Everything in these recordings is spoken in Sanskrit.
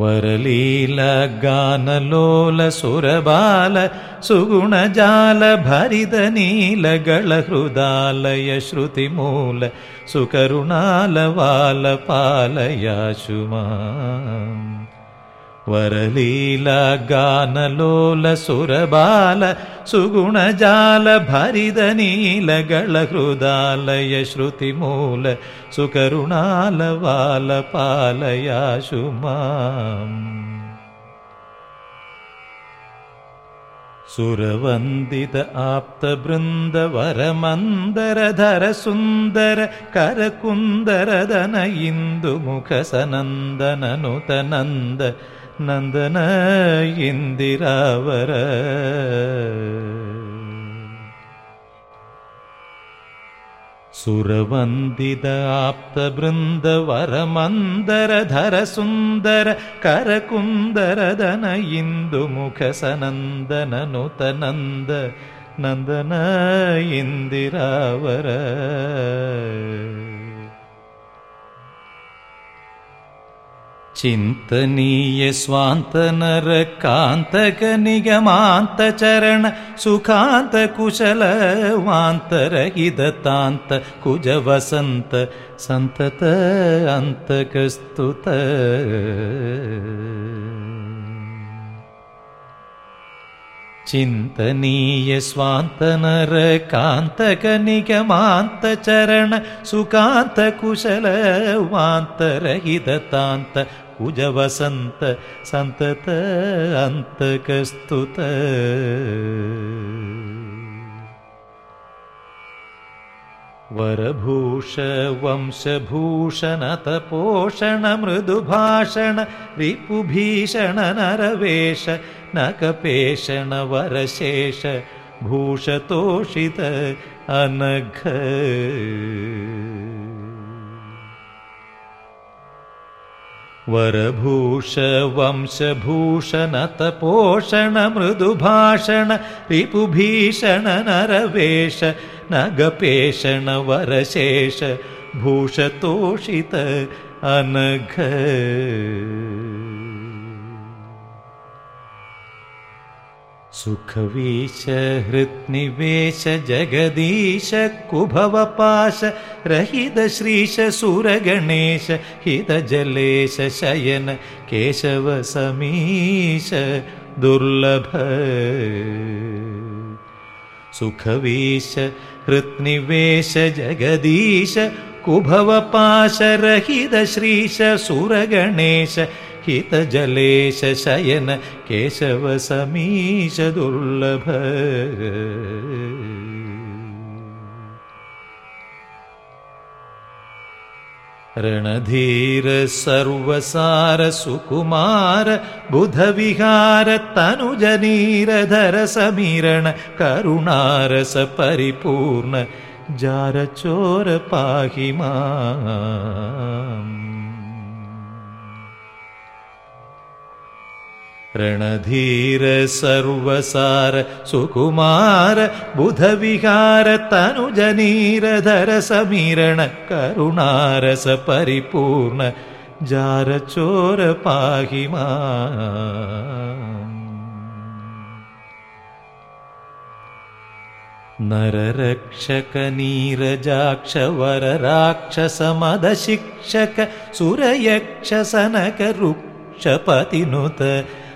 वरलीलगानलोलसुरबाल सुगुणजालभरितनीलगळहृदालय श्रुतिमूल सुकरुणालवालपालयाशु माम् वरलीलगानलोलसुरबाल सुगुणजालभरितनीलगळहृदालय श्रुतिमूल सुकरुणालवालपालयाशु माम् सुरवन्दित आप्तबृन्दवरमन्दरधर सुन्दर करकुन्दरदन इन्दुमुखसनन्दननुतनन्द नन्दन इन्दिरावर सुरवन्दित आप्तबृन्दवरमन्दरधर सुन्दर करकुन्दरदन इन्दुमुखसनन्दननुतनन्द नन्दन इन्दिरावर चिन्तनीय स्वान्तनरकान्तकनिगमान्तचरण सुखान्तकुशलवान्तरहिदतान्त कुजवसन्त सन्तत अन्तकस्तुत। चिन्तनीय स्वान्तनरकान्तकनिगमान्तचरण सुखान्तकुशलवान्तरहिदतान्त कुजवसन्त सन्तत अन्तकस्तुत। वरभूष वंशभूषणतपोषण मृदुभाषण रिपुभीषण नरवेश नकपेषण वरशेष भूषतोषित अनघ वरभूष वंशभूषणतपोषण मृदुभाषण रिपुभीषण नरवेश नगपेषण वरशेष भूषतोषित अनघ सुखवीश हृत्निवेश जगदीश कुभवपाश रहित श्रीश सुरगणेश हितजलेश शयन केशव समीश दुर्लभ। सुखवीश हृत्निवेश जगदीश कुभवपाश रहित श्रीश सुरगणेश हितजलेश शयन केशव समीश दुर्लभ रणधीर सर्वसार सुकुमार बुधविहार तनुजनीरधर समीरण करुणारस परिपूर्ण जारचोर पाहि माम् रणधीर सर्वसार सुकुमार बुधविहार तनुजनीरधर समीरण करुणारस परिपूर्ण जारचोर पाहि माम् नररक्षक नीरजाक्ष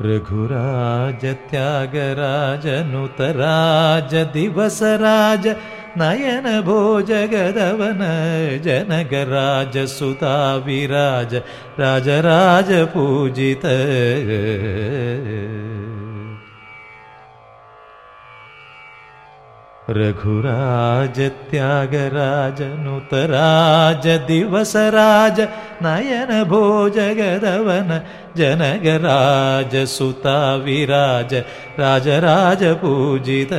रघुराज त्यागराज नुतराज दिवसराज नयन भोज गदवन जनगराज सुता विराज राजराज पूजित रघुराज त्यागराज नुतराज दिवसराज नयन भोजगदवन जनगराज सुता विराज राजराज पूजित।